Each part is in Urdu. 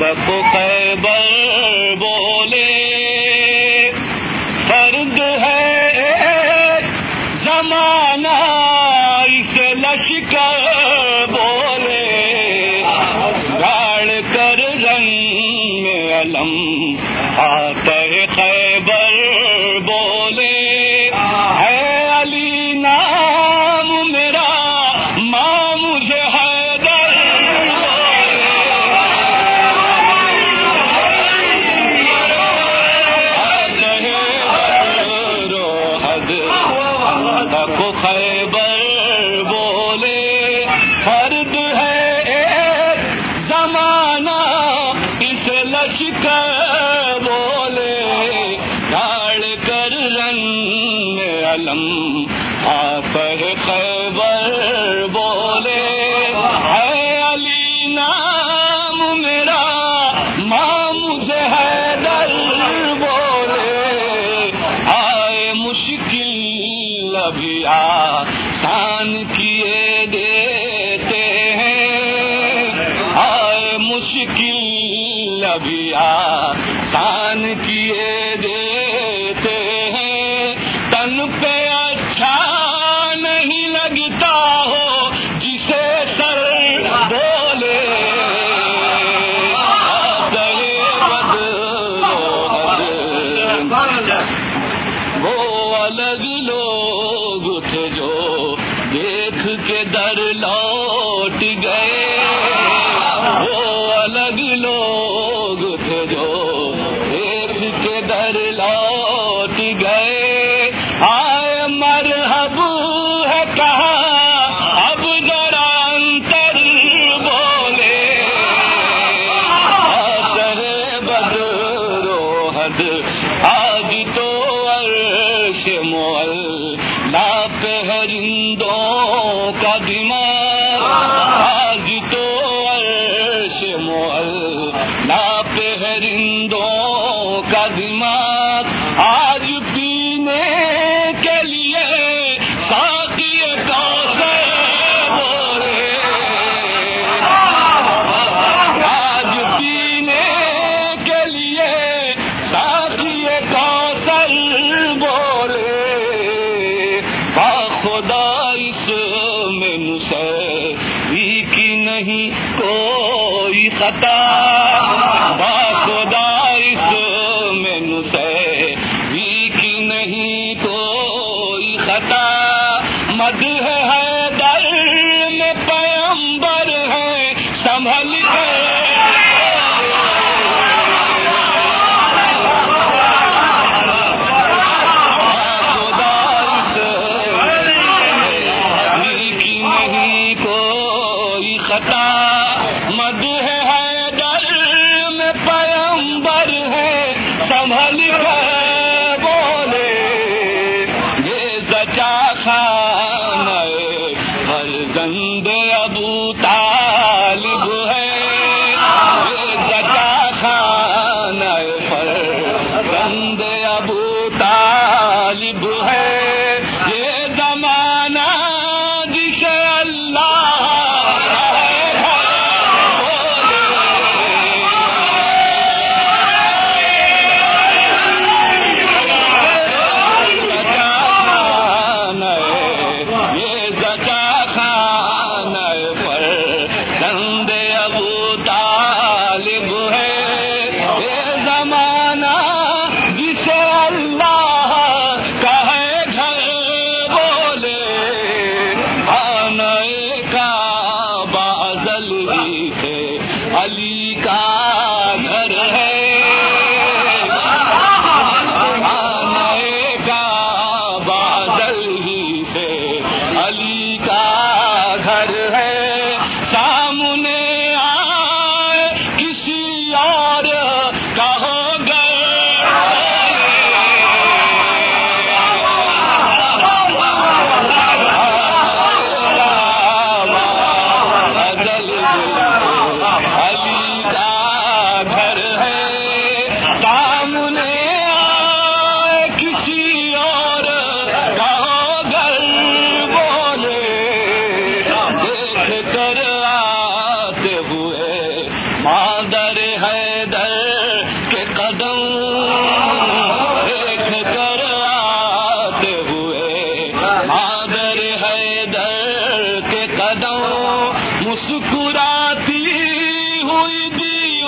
ببو کو خیبر بولے، فرد ہے زمانہ، اس لشکر بولے۔ ڈھاڑ کر رنگ علم آپ خیبر کبھی آسان کیے دیتے ہیں۔ اور مشکل ابھی آسان کیے دیتے کا دن مد ہے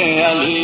علی